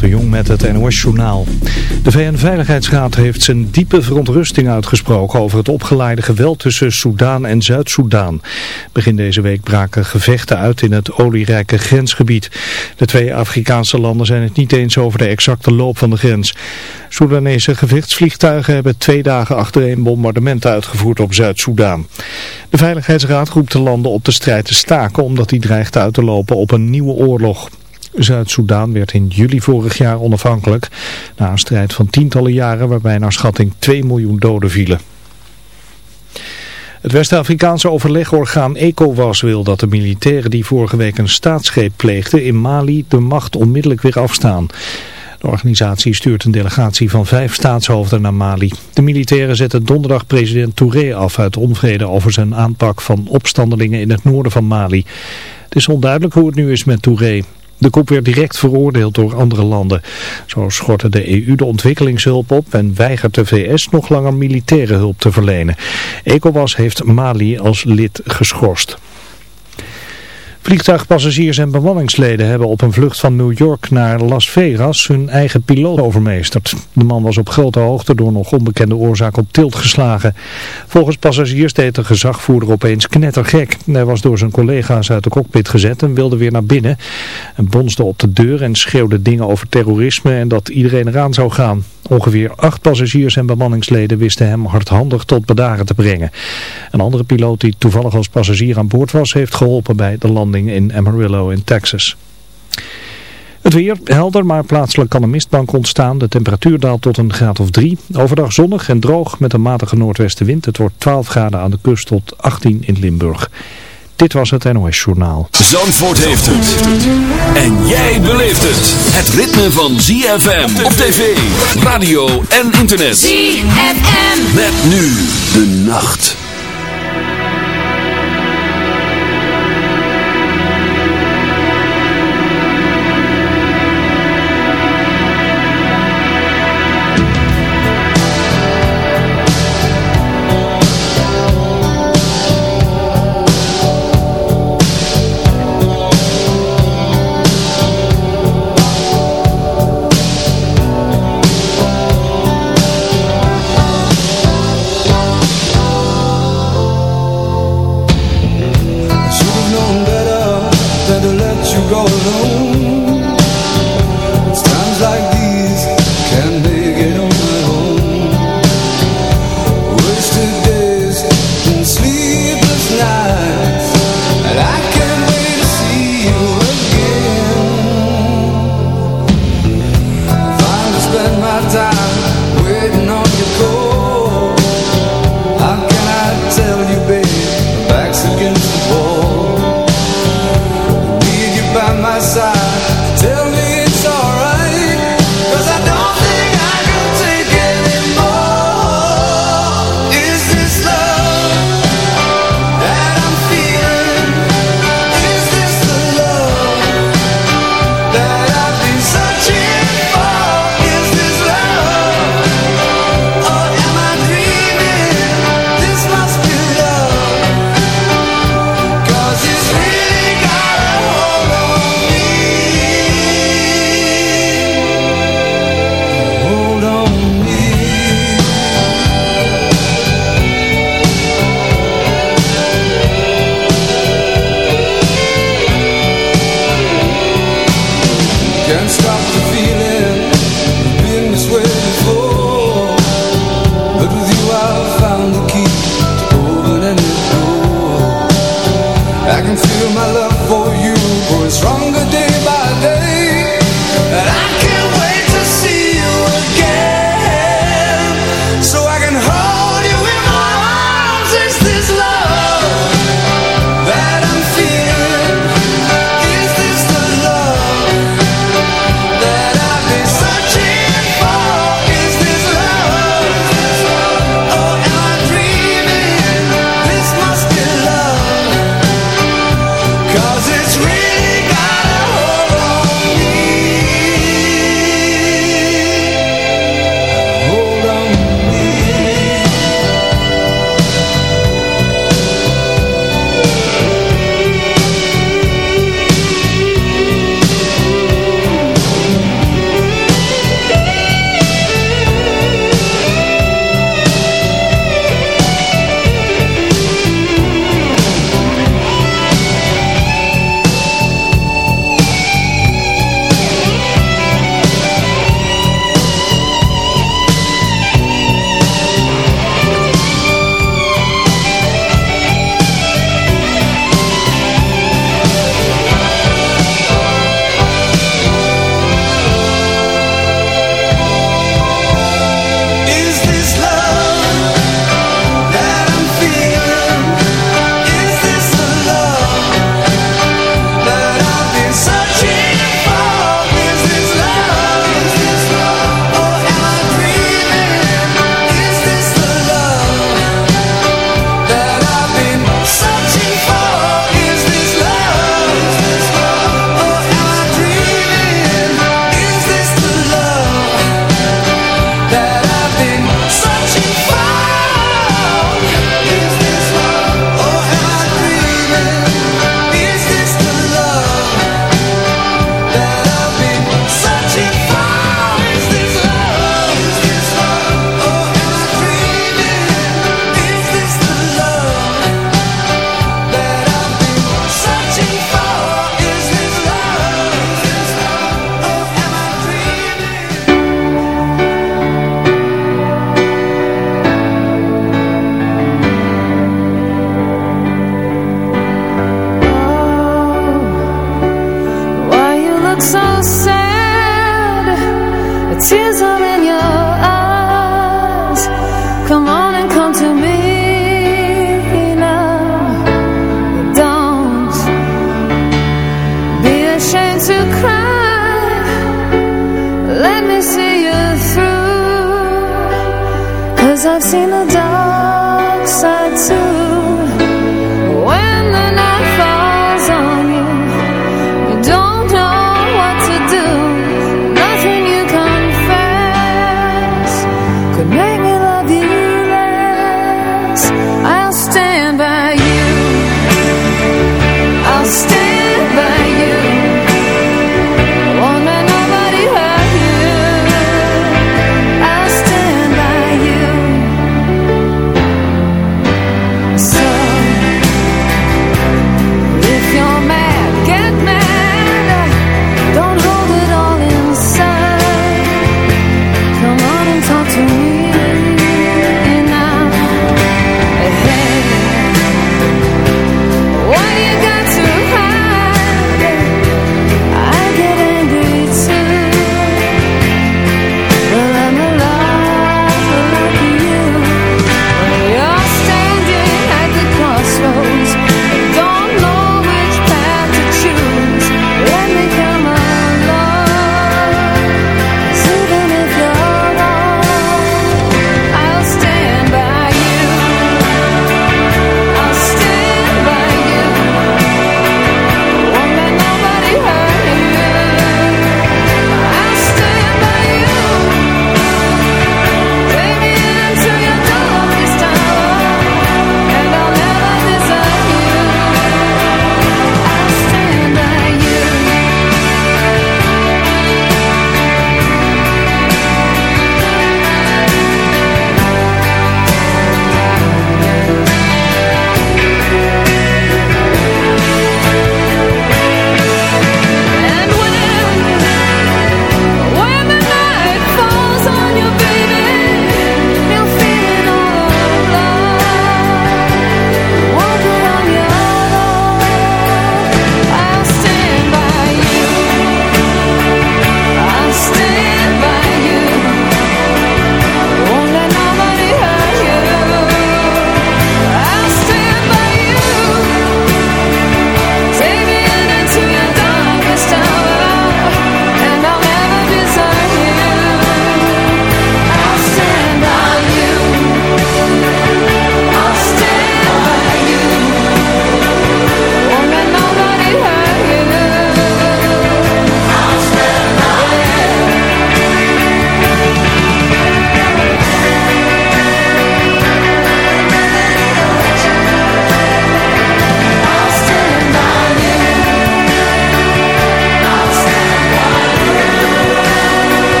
De Jong met het NOS-journaal. De VN-veiligheidsraad heeft zijn diepe verontrusting uitgesproken over het opgeleide geweld tussen Soedan en Zuid-Soedan. Begin deze week braken gevechten uit in het olierijke grensgebied. De twee Afrikaanse landen zijn het niet eens over de exacte loop van de grens. Soedanese gevechtsvliegtuigen hebben twee dagen achtereen bombardementen uitgevoerd op Zuid-Soedan. De Veiligheidsraad roept de landen op de strijd te staken omdat die dreigt uit te lopen op een nieuwe oorlog. Zuid-Soedan werd in juli vorig jaar onafhankelijk na een strijd van tientallen jaren waarbij naar schatting 2 miljoen doden vielen. Het West-Afrikaanse overlegorgaan ECOWAS wil dat de militairen die vorige week een staatsgreep pleegden in Mali de macht onmiddellijk weer afstaan. De organisatie stuurt een delegatie van vijf staatshoofden naar Mali. De militairen zetten donderdag president Touré af uit onvrede over zijn aanpak van opstandelingen in het noorden van Mali. Het is onduidelijk hoe het nu is met Touré. De kop werd direct veroordeeld door andere landen. Zo schortte de EU de ontwikkelingshulp op en weigert de VS nog langer militaire hulp te verlenen. ECOWAS heeft Mali als lid geschorst. Vliegtuigpassagiers en bemanningsleden hebben op een vlucht van New York naar Las Vegas hun eigen piloot overmeesterd. De man was op grote hoogte door nog onbekende oorzaak op tilt geslagen. Volgens passagiers deed de gezagvoerder opeens knettergek. Hij was door zijn collega's uit de cockpit gezet en wilde weer naar binnen. En bonsde op de deur en schreeuwde dingen over terrorisme en dat iedereen eraan zou gaan. Ongeveer acht passagiers en bemanningsleden wisten hem hardhandig tot bedaren te brengen. Een andere piloot die toevallig als passagier aan boord was, heeft geholpen bij de landing in Amarillo in Texas. Het weer helder, maar plaatselijk kan een mistbank ontstaan. De temperatuur daalt tot een graad of 3. Overdag zonnig en droog met een matige noordwestenwind. Het wordt 12 graden aan de kust tot 18 in Limburg. Dit was het NOS Journaal. Zandvoort heeft het. En jij beleeft het. Het ritme van ZFM op tv, radio en internet. ZFM. Met nu de nacht.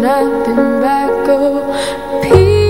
nothing back. Oh, peace.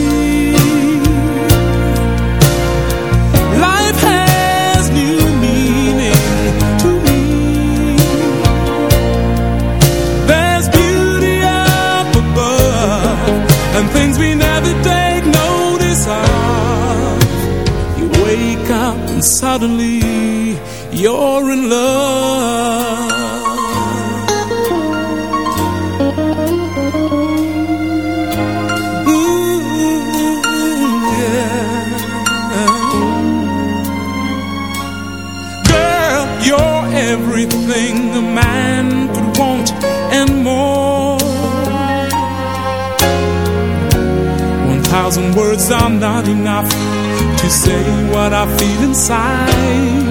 you're in love. Girl, you're everything a man could want and more. One thousand words are not enough to say what I feel inside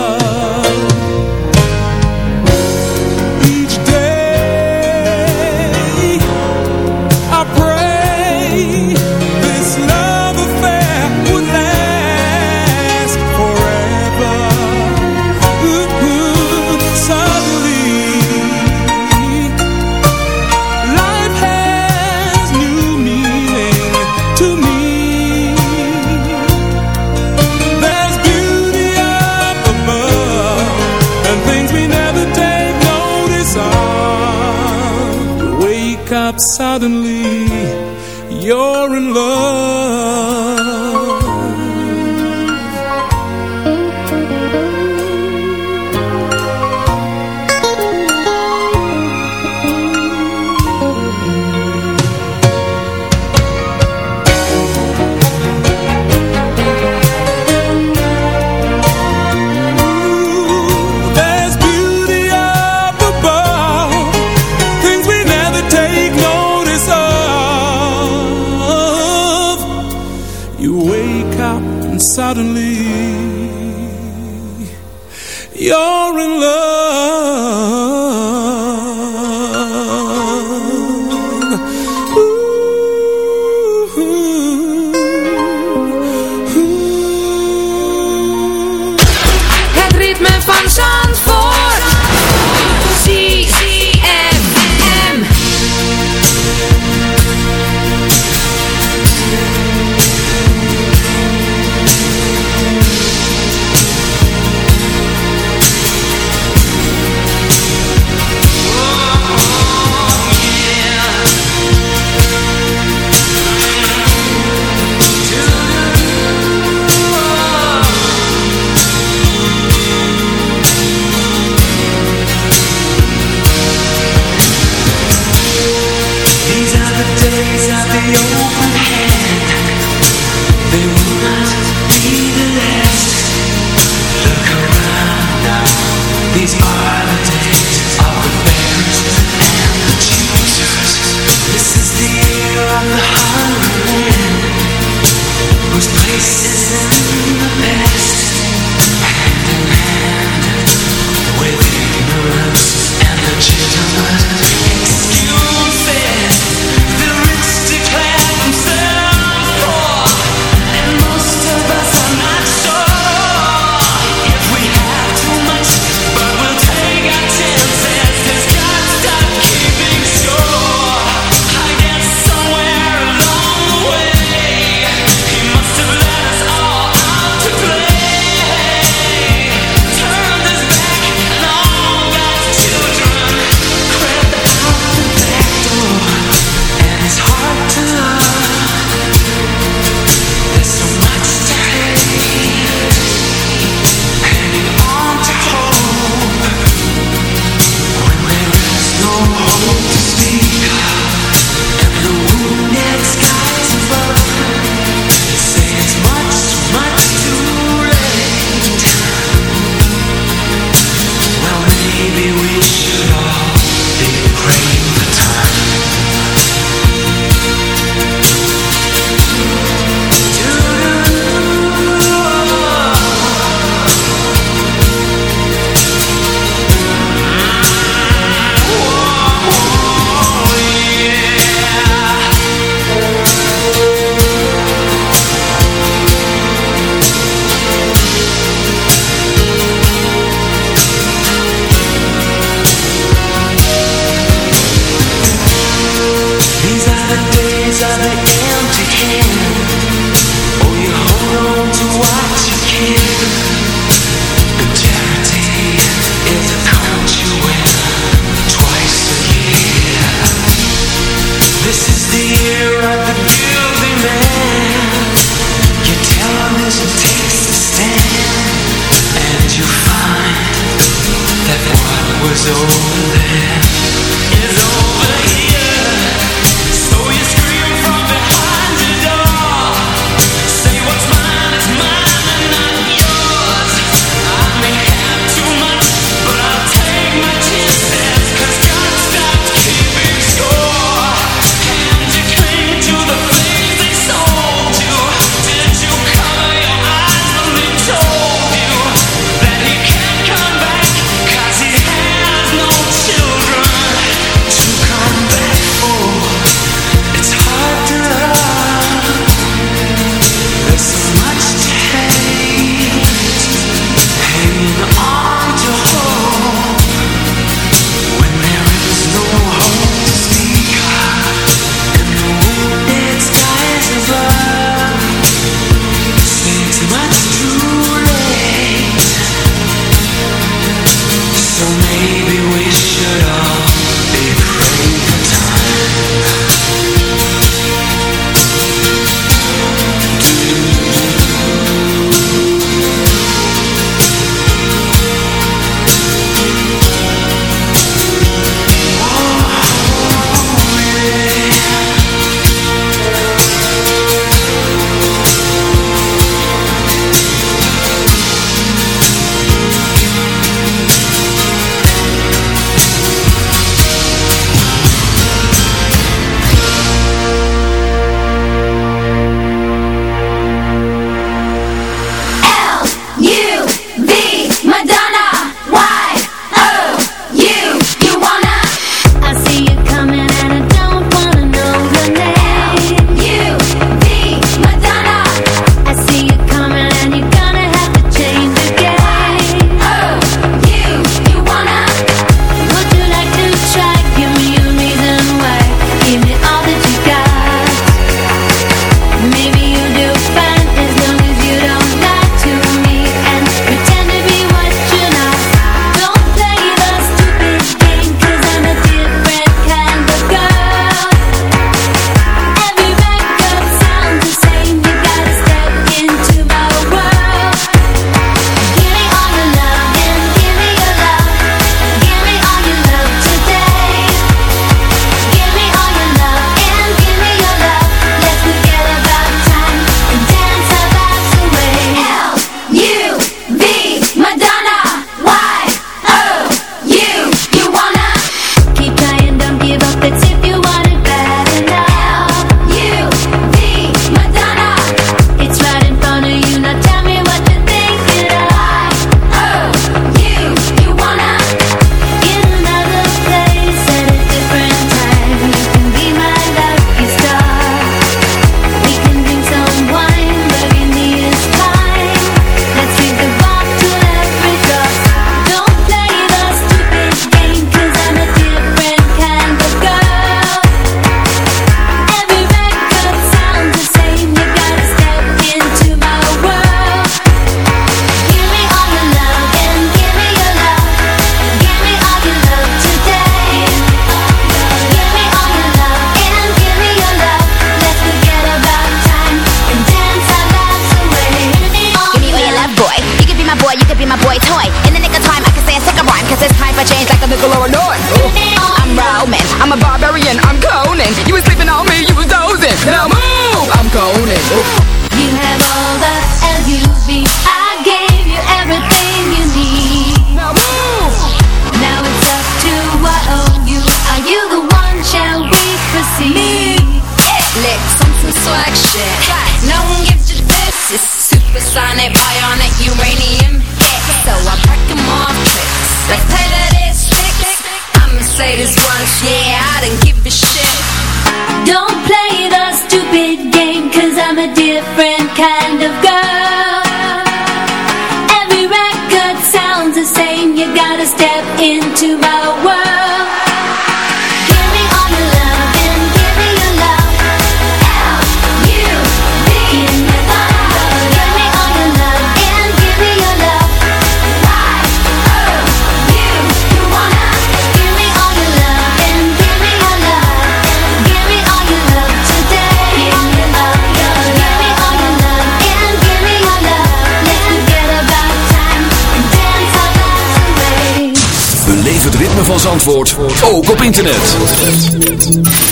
ritme van Zandvoort ook op internet.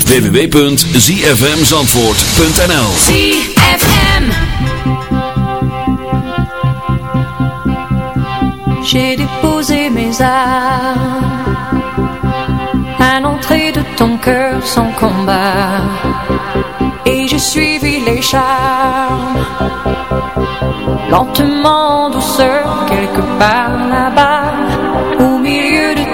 www.zfmzandvoort.nl ZFM J'ai déposé mes armes À l'entrée de ton cœur sans combat. Et j'ai suivi les charmes Lentement, douceur, quelque part là-bas.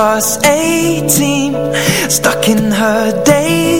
toss 18 Stuck in her days.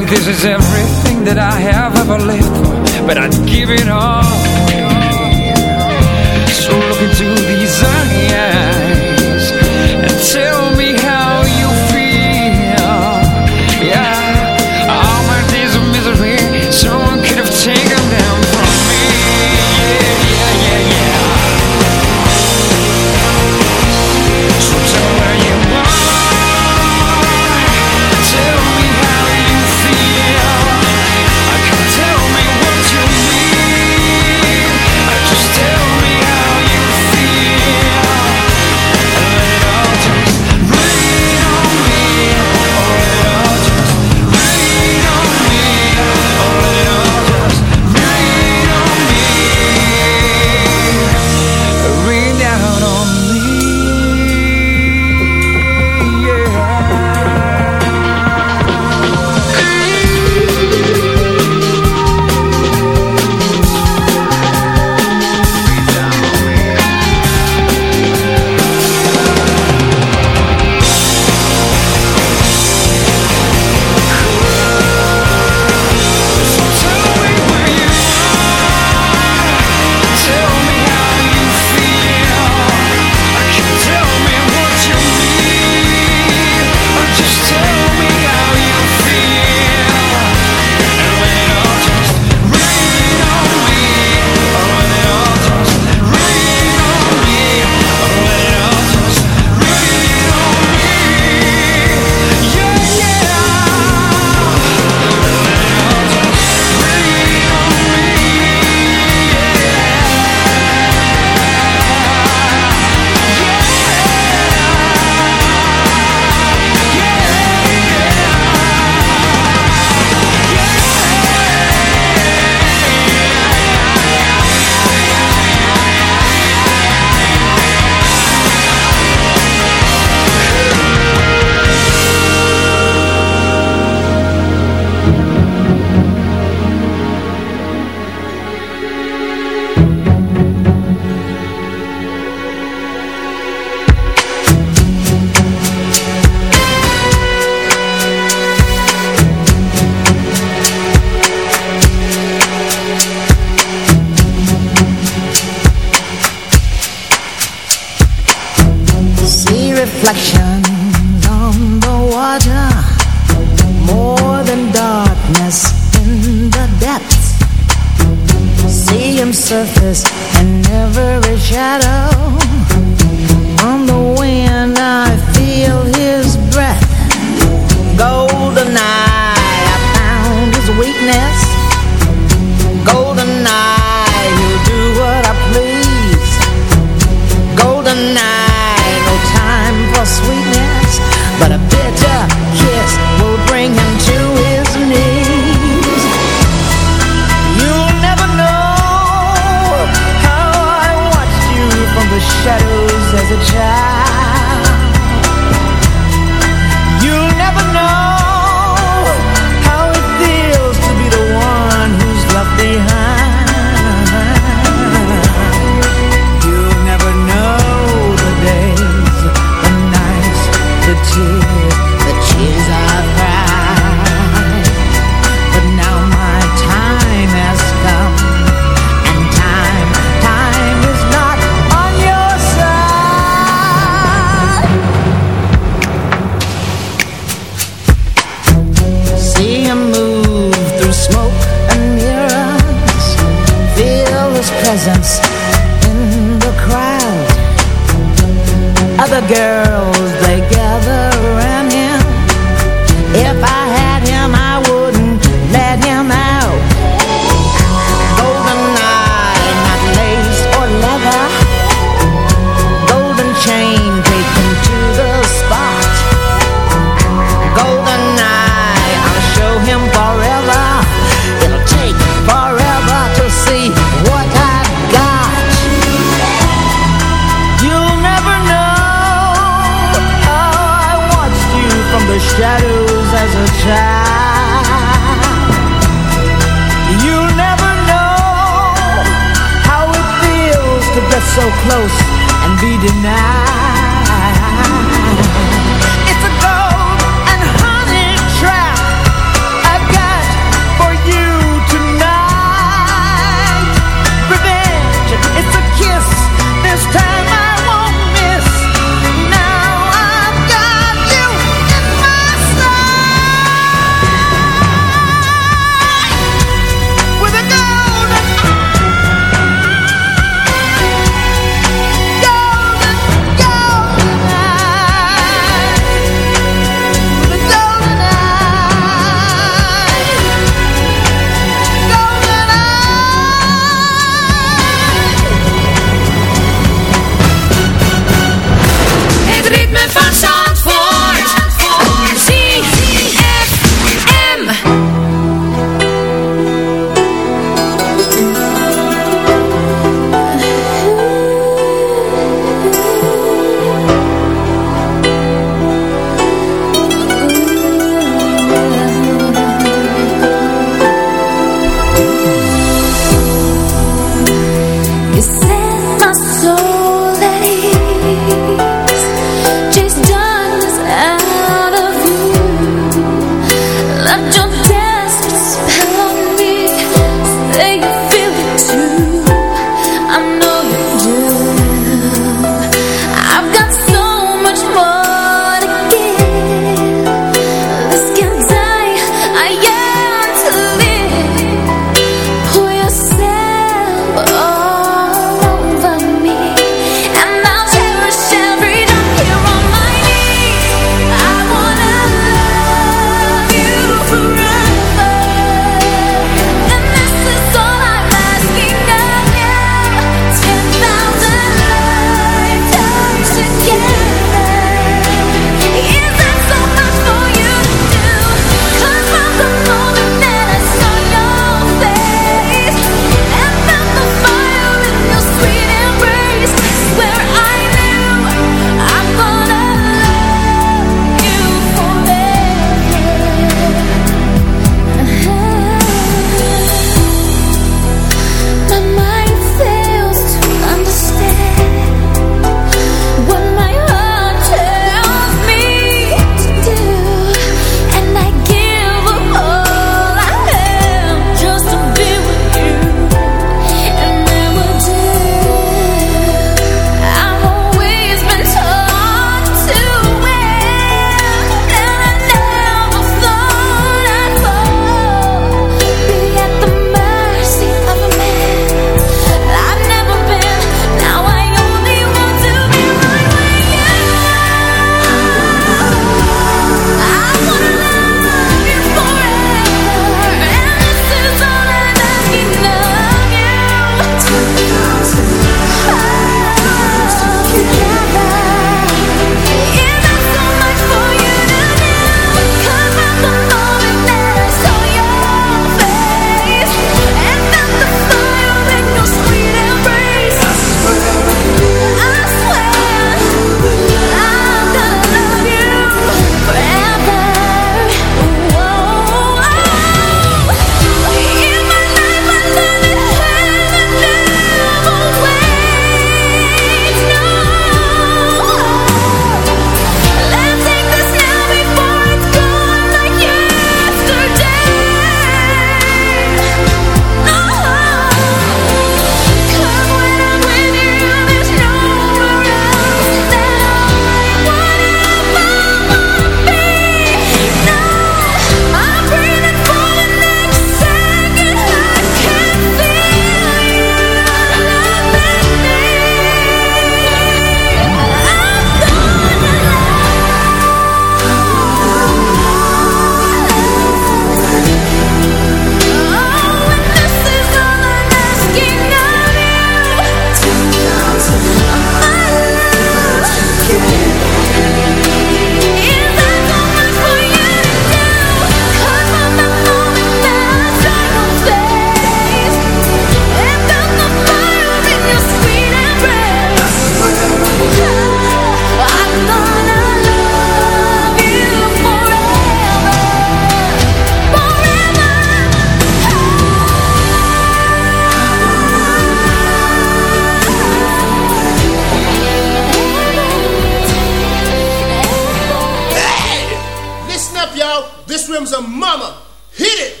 This room's a mama. Hit it.